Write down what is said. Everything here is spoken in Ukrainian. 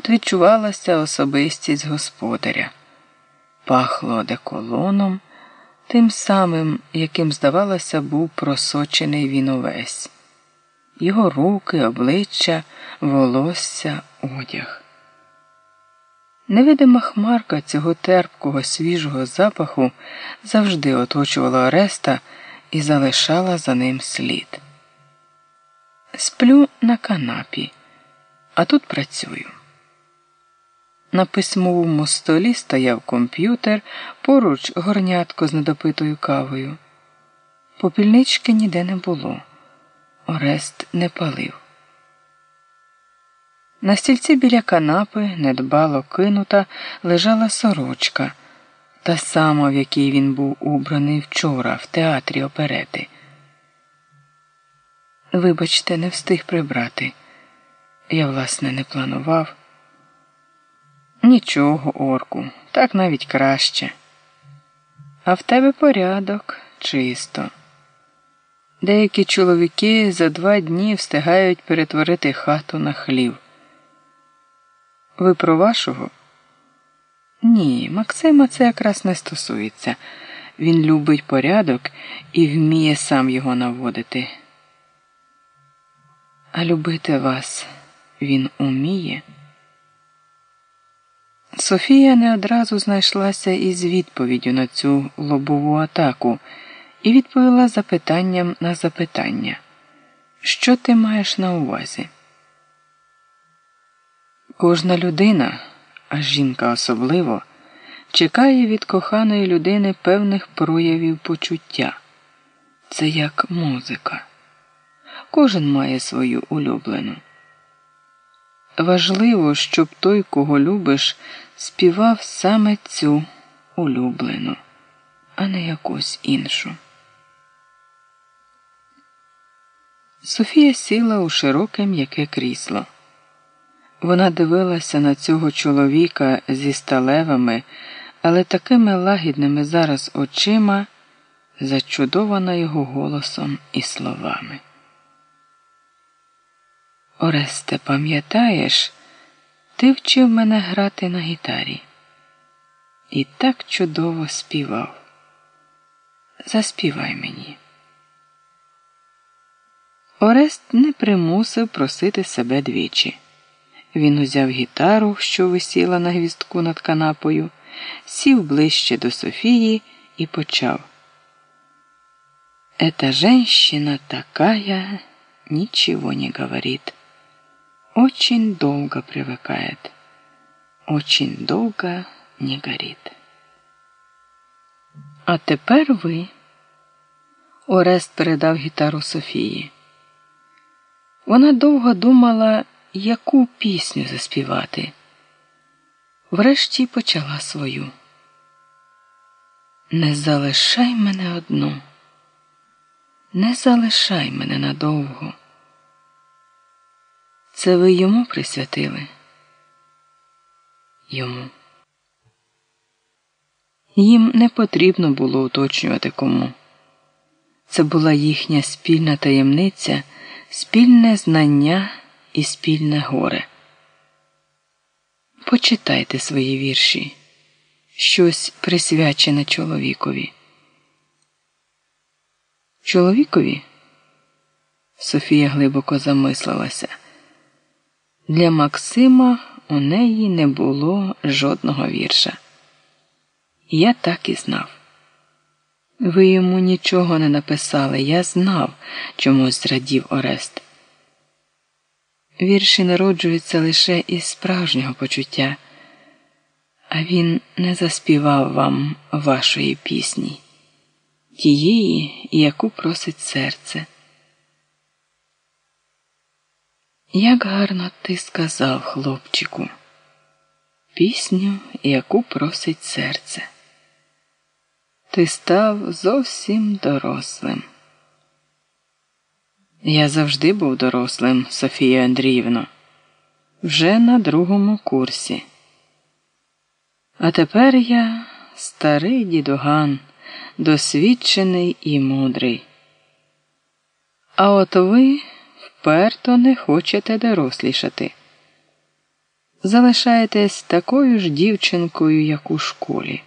Тут відчувалася особистість господаря, пахло одеколоном, тим самим, яким, здавалося, був просочений він увесь. Його руки, обличчя, волосся, одяг. Невидима хмарка цього терпкого, свіжого запаху завжди оточувала Ореста і залишала за ним слід. Сплю на канапі, а тут працюю. На письмовому столі стояв комп'ютер, поруч горнятко з недопитою кавою. Попільнички ніде не було. Орест не палив. На стільці біля канапи, недбало кинута, лежала сорочка, та сама, в якій він був убраний вчора в театрі оперети. Вибачте, не встиг прибрати. Я, власне, не планував. Нічого, орку, так навіть краще. А в тебе порядок чисто. Деякі чоловіки за два дні встигають перетворити хату на хлів. Ви про вашого? Ні, Максима це якраз не стосується. Він любить порядок і вміє сам його наводити. А любити вас він уміє. Софія не одразу знайшлася із відповіддю на цю лобову атаку і відповіла запитанням на запитання. Що ти маєш на увазі? Кожна людина, а жінка особливо, чекає від коханої людини певних проявів почуття. Це як музика. Кожен має свою улюблену. Важливо, щоб той, кого любиш, співав саме цю улюблену, а не якусь іншу. Софія сіла у широке м'яке крісло. Вона дивилася на цього чоловіка зі сталевими, але такими лагідними зараз очима, зачудована його голосом і словами. Оресте, пам'ятаєш, ти вчив мене грати на гітарі і так чудово співав. Заспівай мені. Орест не примусив просити себе двічі. Він узяв гітару, що висіла на гвіздку над канапою, сів ближче до Софії і почав. Эта женщина такая, ничего не говорит. Очень долго привыкает, очень долго не горит. А тепер ви. Орест передав гітару Софії. Вона довго думала, яку пісню заспівати. Врешті почала свою. Не залишай мене одну, не залишай мене надовго. Це ви йому присвятили? Йому. Їм не потрібно було уточнювати кому. Це була їхня спільна таємниця, спільне знання і спільне горе. Почитайте свої вірші, щось присвячене чоловікові. Чоловікові? Софія глибоко замислилася. Для Максима у неї не було жодного вірша. Я так і знав. Ви йому нічого не написали, я знав, чомусь зрадів Орест. Вірші народжуються лише із справжнього почуття, а він не заспівав вам вашої пісні, тієї, яку просить серце. Як гарно ти сказав, хлопчику, пісню, яку просить серце. Ти став зовсім дорослим. Я завжди був дорослим, Софія Андріївна, вже на другому курсі. А тепер я старий дідуган, досвідчений і мудрий. А от ви вперто не хочете дорослішати. залишаєтесь такою ж дівчинкою, як у школі.